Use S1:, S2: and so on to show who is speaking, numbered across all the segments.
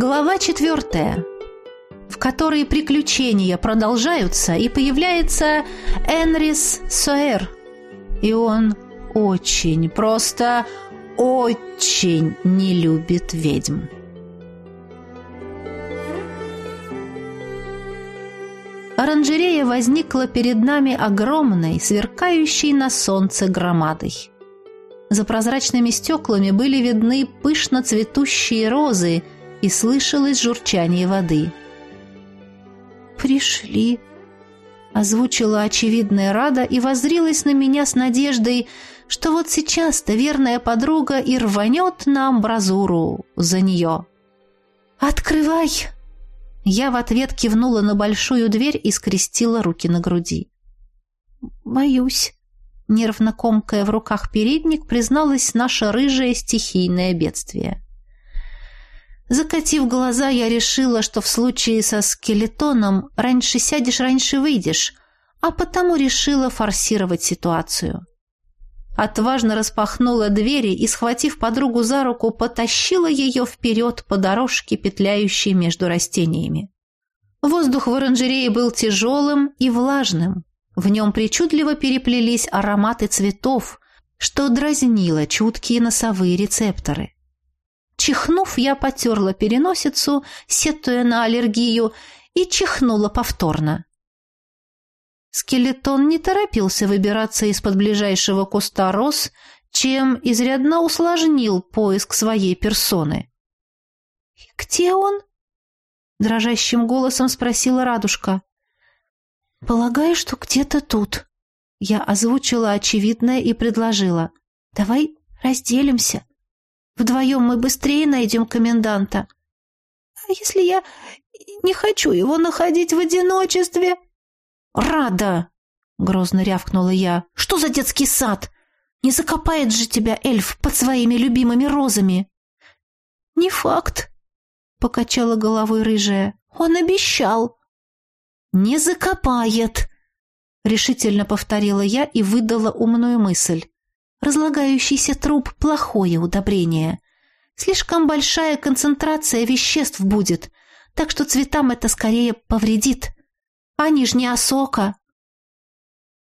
S1: Глава четвертая, в которой приключения продолжаются, и появляется Энрис Соэр. И он очень, просто очень не любит ведьм. Оранжерея возникла перед нами огромной, сверкающей на солнце громадой. За прозрачными стеклами были видны пышно цветущие розы и слышалось журчание воды. «Пришли», — озвучила очевидная Рада и воззрилась на меня с надеждой, что вот сейчас-то верная подруга и рванет на амбразуру за нее. «Открывай!» Я в ответ кивнула на большую дверь и скрестила руки на груди. «Боюсь», — нервно комкая в руках передник, призналась наше рыжее стихийное бедствие. Закатив глаза, я решила, что в случае со скелетоном раньше сядешь, раньше выйдешь, а потому решила форсировать ситуацию. Отважно распахнула двери и, схватив подругу за руку, потащила ее вперед по дорожке, петляющей между растениями. Воздух в оранжерее был тяжелым и влажным. В нем причудливо переплелись ароматы цветов, что дразнило чуткие носовые рецепторы. Чихнув, я потерла переносицу, сетуя на аллергию, и чихнула повторно. Скелетон не торопился выбираться из-под ближайшего куста роз, чем изрядно усложнил поиск своей персоны. «Где он?» — дрожащим голосом спросила Радушка. «Полагаю, что где-то тут». Я озвучила очевидное и предложила. «Давай разделимся. Вдвоем мы быстрее найдем коменданта». «А если я не хочу его находить в одиночестве?»
S2: «Рада!» — грозно рявкнула я. «Что за детский сад? Не закопает же тебя эльф под своими любимыми розами!»
S1: «Не факт», — покачала головой рыжая. «Он обещал».
S2: «Не закопает», — решительно повторила я и выдала умную мысль. «Разлагающийся труп — плохое удобрение. Слишком большая концентрация веществ будет, так что цветам это скорее повредит». Они ж не осока.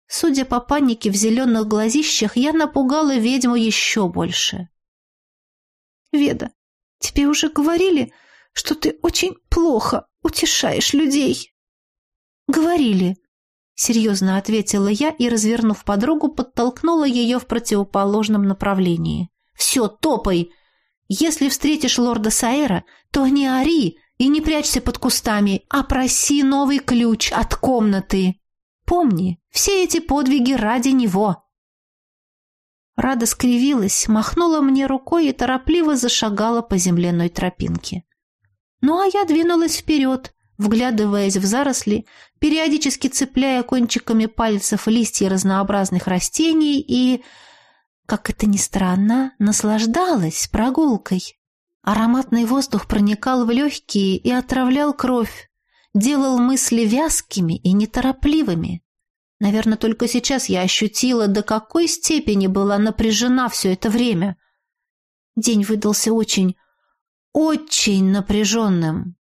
S2: Судя по панике в зеленых глазищах, я напугала ведьму еще больше.
S1: «Веда, тебе уже говорили, что ты очень плохо утешаешь людей?»
S2: «Говорили», — серьезно ответила я и, развернув подругу, подтолкнула ее в противоположном направлении. «Все, топай! Если встретишь лорда Саэра, то не ори, и не прячься под кустами, а проси новый ключ от комнаты. Помни, все эти подвиги ради него.
S1: Рада скривилась, махнула мне рукой и торопливо зашагала по земляной тропинке. Ну а я двинулась вперед, вглядываясь в заросли, периодически цепляя кончиками пальцев листья разнообразных растений и, как это ни странно, наслаждалась прогулкой. Ароматный воздух проникал в легкие и отравлял кровь, делал мысли вязкими и неторопливыми. Наверное, только сейчас я ощутила, до какой степени была напряжена все это время. День выдался очень, очень напряженным.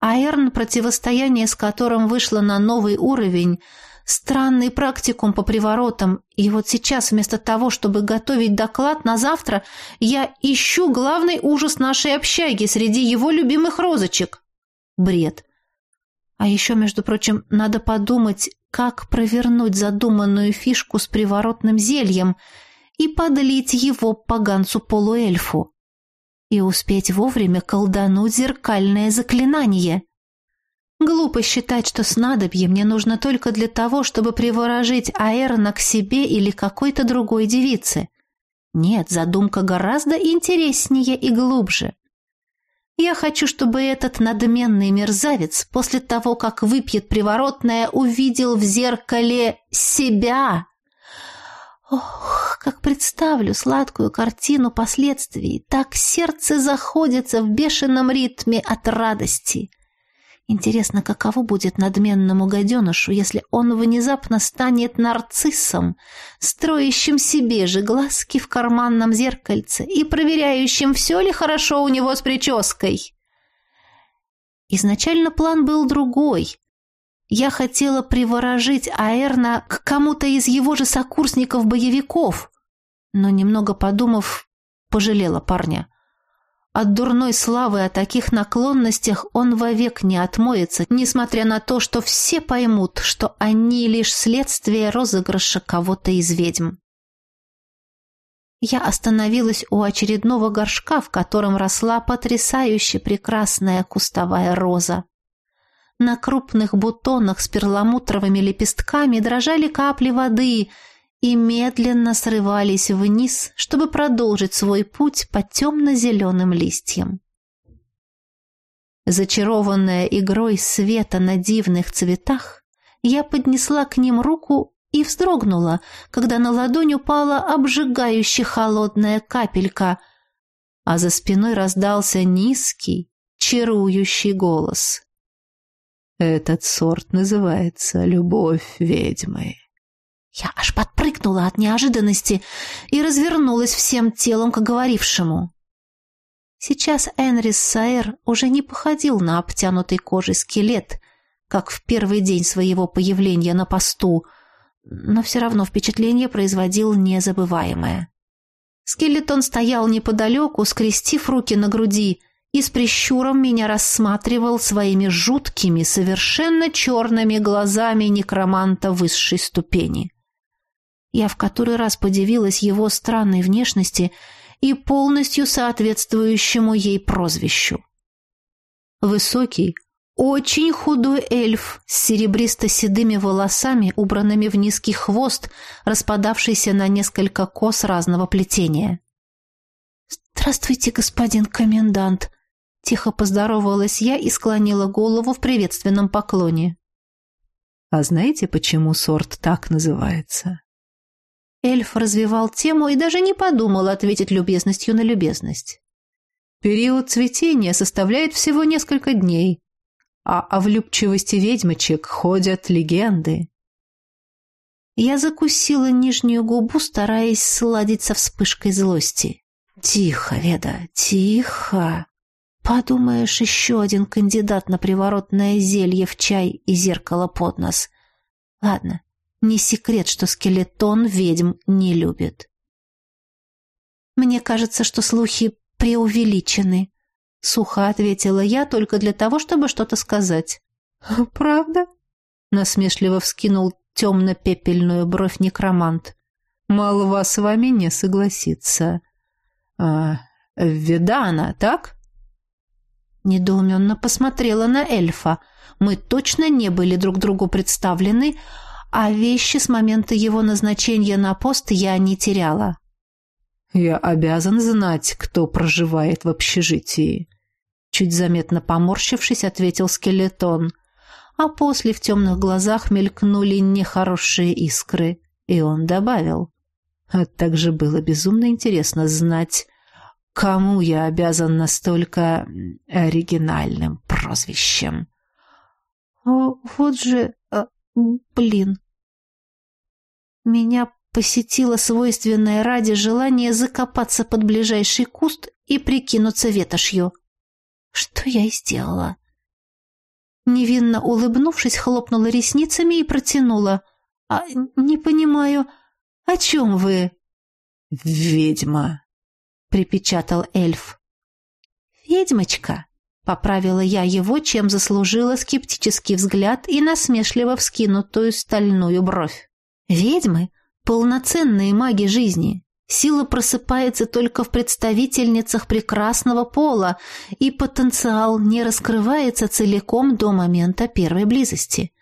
S1: Аэрн, противостояние с которым вышло на новый уровень, Странный практикум по приворотам, и вот сейчас вместо того, чтобы готовить доклад на завтра, я ищу главный ужас нашей общаги среди его любимых розочек. Бред. А еще, между прочим, надо подумать, как провернуть задуманную фишку с приворотным зельем и подлить его поганцу-полуэльфу. И успеть вовремя колдануть зеркальное заклинание. Глупо считать, что снадобье мне нужно только для того, чтобы приворожить Аэрна к себе или какой-то другой девице. Нет, задумка гораздо интереснее и глубже. Я хочу, чтобы этот надменный мерзавец после того, как выпьет приворотное, увидел в зеркале себя. Ох, как представлю сладкую картину последствий, так сердце заходится в бешеном ритме от радости. Интересно, каково будет надменному гаденышу, если он внезапно станет нарциссом, строящим себе же глазки в карманном зеркальце и проверяющим, все ли хорошо у него с прической. Изначально план был другой. Я хотела приворожить Аэрна к кому-то из его же сокурсников-боевиков, но, немного подумав, пожалела парня. От дурной славы о таких наклонностях он вовек не отмоется, несмотря на то, что все поймут, что они лишь следствие розыгрыша кого-то из ведьм. Я остановилась у очередного горшка, в котором росла потрясающе прекрасная кустовая роза. На крупных бутонах с перламутровыми лепестками дрожали капли воды — и медленно срывались вниз, чтобы продолжить свой путь по темно-зеленым листьям. Зачарованная игрой света на дивных цветах, я поднесла к ним руку и вздрогнула, когда на ладонь упала обжигающе холодная капелька, а за спиной раздался низкий, чарующий голос. «Этот сорт называется «Любовь ведьмы». Я аж подпрыгнула от неожиданности и развернулась всем телом к говорившему. Сейчас Энрис Сайер уже не походил на обтянутый кожей скелет, как в первый день своего появления на посту, но все равно впечатление производил незабываемое. Скелетон стоял неподалеку, скрестив руки на груди, и с прищуром меня рассматривал своими жуткими, совершенно черными глазами некроманта высшей ступени. Я в который раз подивилась его странной внешности и полностью соответствующему ей прозвищу. Высокий, очень худой эльф с серебристо-седыми волосами, убранными в низкий хвост, распадавшийся на несколько кос разного плетения. «Здравствуйте, господин комендант!» Тихо поздоровалась я и склонила голову в приветственном поклоне.
S3: «А знаете, почему сорт так называется?»
S1: Эльф развивал тему и даже не подумал ответить любезностью на любезность.
S3: Период цветения составляет всего несколько дней, а о влюбчивости ведьмочек ходят легенды.
S1: Я закусила нижнюю губу, стараясь сладить со вспышкой злости. «Тихо, Веда, тихо!» Подумаешь, еще один кандидат на приворотное зелье в чай и зеркало под нос. Ладно, не секрет, что скелетон ведьм не любит. Мне кажется, что слухи преувеличены, сухо ответила я только для того, чтобы что-то сказать.
S3: Правда? насмешливо вскинул темно-пепельную бровь некромант. Молва с вами не согласится. А, Ведана, так?
S1: Недоуменно посмотрела на эльфа. Мы точно не были друг другу представлены, а вещи с момента его назначения на пост я не теряла.
S3: «Я обязан знать, кто проживает в общежитии», — чуть заметно поморщившись, ответил скелетон, а после в темных глазах мелькнули нехорошие искры, и он добавил. «А также было безумно интересно знать, кому я обязан настолько оригинальным прозвищем».
S1: «О, вот же Блин. Меня посетило свойственное ради желание закопаться под ближайший куст и прикинуться ветошью. Что я и сделала. Невинно улыбнувшись, хлопнула ресницами и протянула. «А, не понимаю, о чем вы?»
S3: «Ведьма», — припечатал эльф.
S1: «Ведьмочка», Поправила я его, чем заслужила скептический взгляд и насмешливо вскинутую стальную бровь. Ведьмы — полноценные маги жизни. Сила просыпается только в представительницах прекрасного пола, и потенциал не раскрывается целиком до момента первой близости.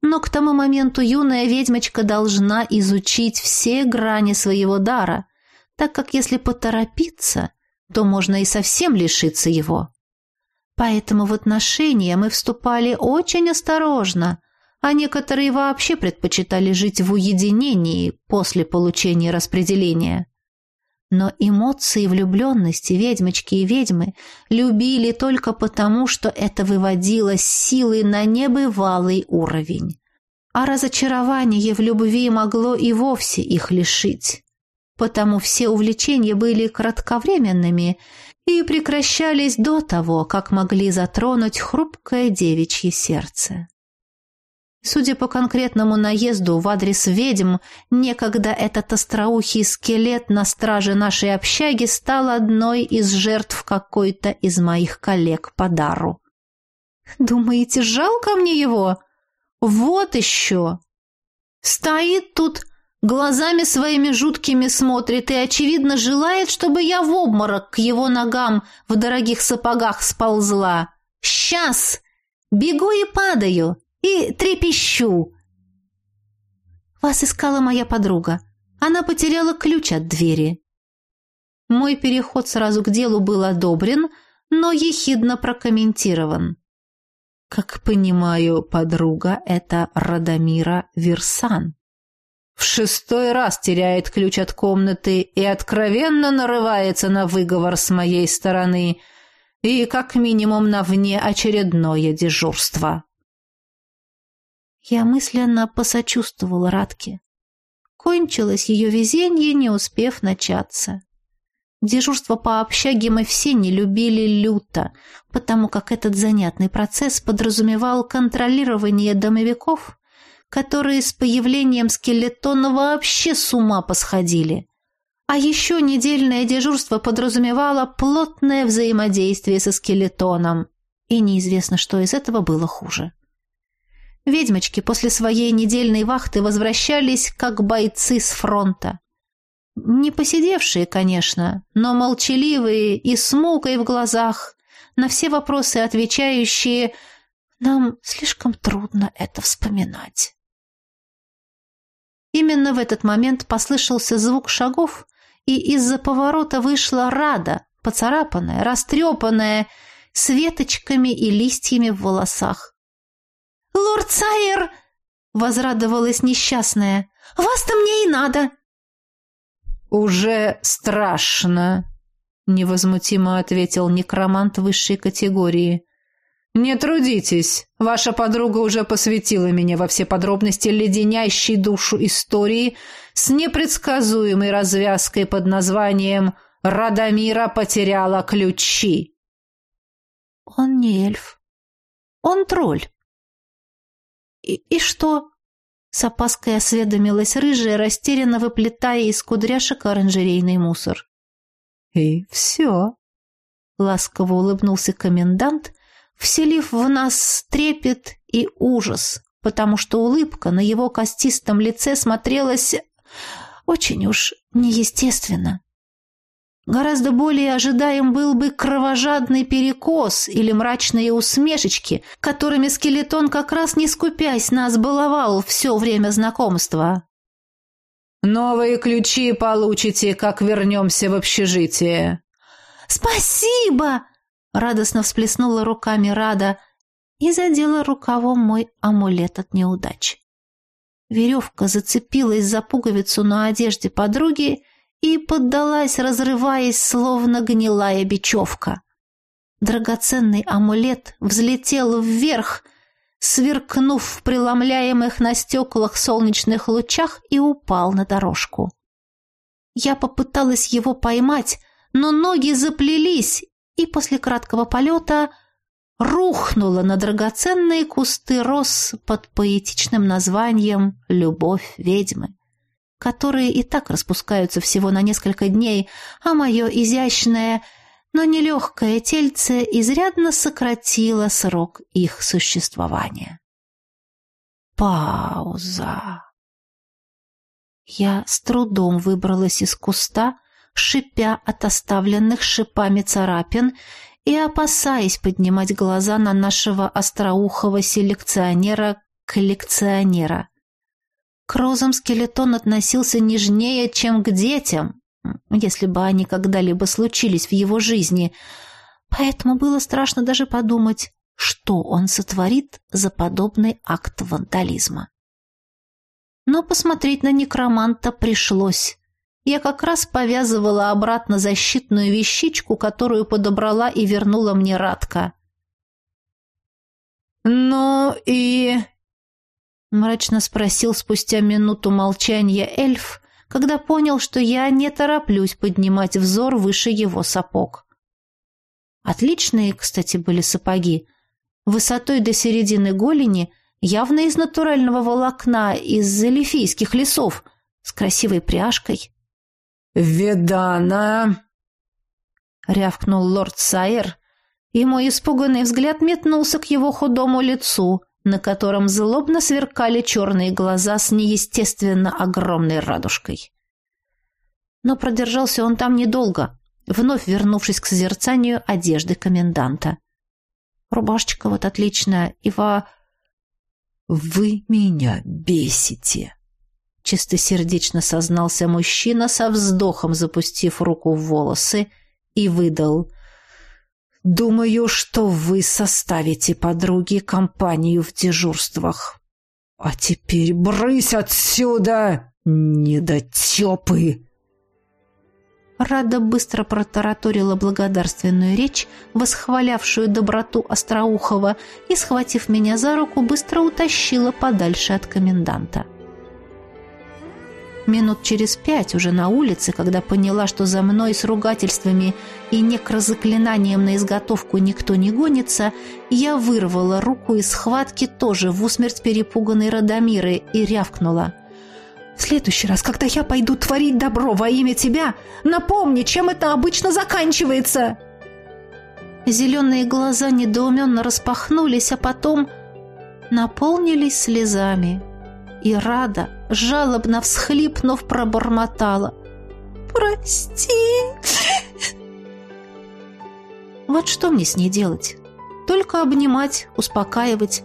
S1: Но к тому моменту юная ведьмочка должна изучить все грани своего дара, так как если поторопиться, то можно и совсем лишиться его. Поэтому в отношения мы вступали очень осторожно, а некоторые вообще предпочитали жить в уединении после получения распределения. Но эмоции влюбленности ведьмочки и ведьмы любили только потому, что это выводило силы на небывалый уровень. А разочарование в любви могло и вовсе их лишить. Потому все увлечения были кратковременными и прекращались до того, как могли затронуть хрупкое девичье сердце. Судя по конкретному наезду в адрес ведьм, некогда этот остроухий скелет на страже нашей общаги стал одной из жертв какой-то из моих коллег по дару. Думаете, жалко мне его? Вот еще! Стоит тут, глазами своими жуткими смотрит и, очевидно, желает, чтобы я в обморок к его ногам в дорогих сапогах сползла. Сейчас! Бегу и падаю! и трепещу. Вас искала моя подруга. Она потеряла ключ от двери. Мой переход сразу к делу был одобрен, но ехидно прокомментирован. Как понимаю, подруга — это Радомира Версан. В шестой раз теряет ключ от комнаты и откровенно нарывается на выговор с моей стороны и как минимум на внеочередное дежурство. Я мысленно посочувствовала Радке. Кончилось ее везенье, не успев начаться. Дежурство по общаге мы все не любили люто, потому как этот занятный процесс подразумевал контролирование домовиков, которые с появлением скелетона вообще с ума посходили. А еще недельное дежурство подразумевало плотное взаимодействие со скелетоном, и неизвестно, что из этого было хуже. Ведьмочки после своей недельной вахты возвращались как бойцы с фронта. Не посидевшие, конечно, но молчаливые и с мукой в глазах, на все вопросы отвечающие «Нам слишком трудно это вспоминать». Именно в этот момент послышался звук шагов, и из-за поворота вышла Рада, поцарапанная, растрепанная, с веточками и листьями в волосах. «Лорд Сайер!» — возрадовалась несчастная. «Вас-то мне и надо!»
S3: «Уже страшно!» — невозмутимо ответил некромант высшей категории. «Не трудитесь. Ваша подруга уже посвятила меня во все подробности леденящей душу истории с непредсказуемой развязкой под названием «Радомира потеряла ключи».
S1: «Он не эльф. Он тролль», «И, и что?» С опаской осведомилась рыжая, растерянно выплетая из кудряшек оранжерейный мусор.
S3: «И все», — ласково улыбнулся комендант, вселив в нас трепет и ужас, потому что улыбка на его костистом лице смотрелась очень уж неестественно. Гораздо более ожидаем был бы кровожадный перекос или мрачные усмешечки, которыми скелетон как раз не скупясь нас баловал все время знакомства. «Новые ключи получите, как вернемся в общежитие».
S1: «Спасибо!» — радостно всплеснула руками Рада и задела рукавом мой амулет от неудач. Веревка зацепилась за пуговицу на одежде подруги, и поддалась, разрываясь, словно гнилая бечевка. Драгоценный амулет взлетел вверх, сверкнув в преломляемых на стеклах солнечных лучах и упал на дорожку. Я попыталась его поймать, но ноги заплелись, и после краткого полета рухнула на драгоценные кусты роз под поэтичным названием «Любовь ведьмы» которые и так распускаются всего на несколько дней, а мое изящное, но нелегкое тельце изрядно сократило срок их существования. Пауза. Я с трудом выбралась из куста, шипя от оставленных шипами царапин и опасаясь поднимать глаза на нашего остроухого селекционера-коллекционера. К розам скелетон относился нежнее, чем к детям, если бы они когда-либо случились в его жизни. Поэтому было страшно даже подумать, что он сотворит за подобный акт вандализма. Но посмотреть на некроманта пришлось, я как раз повязывала обратно защитную вещичку, которую подобрала и вернула мне Радка.
S3: «Ну и...»
S1: — мрачно спросил спустя минуту молчания эльф, когда понял, что я не тороплюсь поднимать взор выше его сапог. Отличные, кстати, были сапоги. Высотой до середины голени, явно из натурального волокна, из элифийских лесов, с красивой пряжкой.
S3: «Ведана!»
S1: — рявкнул лорд Сайер, и мой испуганный взгляд метнулся к его худому лицу, на котором злобно сверкали черные глаза с неестественно огромной радужкой. Но продержался он там недолго, вновь вернувшись к созерцанию одежды коменданта. Рубашечка вот отличная, и во...
S3: «Вы меня бесите!»
S1: Чистосердечно сознался мужчина со вздохом, запустив руку в волосы, и выдал. «Думаю, что вы составите подруге компанию в дежурствах.
S3: А теперь брысь отсюда, недотепы!»
S1: Рада быстро протараторила благодарственную речь, восхвалявшую доброту Остроухова, и, схватив меня за руку, быстро утащила подальше от коменданта. Минут через пять уже на улице, когда поняла, что за мной с ругательствами и некрозаклинанием на изготовку никто не гонится, я вырвала руку из схватки тоже в усмерть перепуганной Радомиры и рявкнула. В следующий раз, когда я пойду творить добро во имя тебя, напомни, чем это обычно заканчивается!» Зеленые глаза недоуменно распахнулись, а потом наполнились слезами. И Рада, жалобно всхлипнув, пробормотала. «Прости!» Вот что мне с ней делать? Только обнимать, успокаивать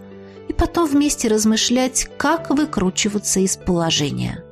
S1: и потом вместе размышлять, как выкручиваться из положения.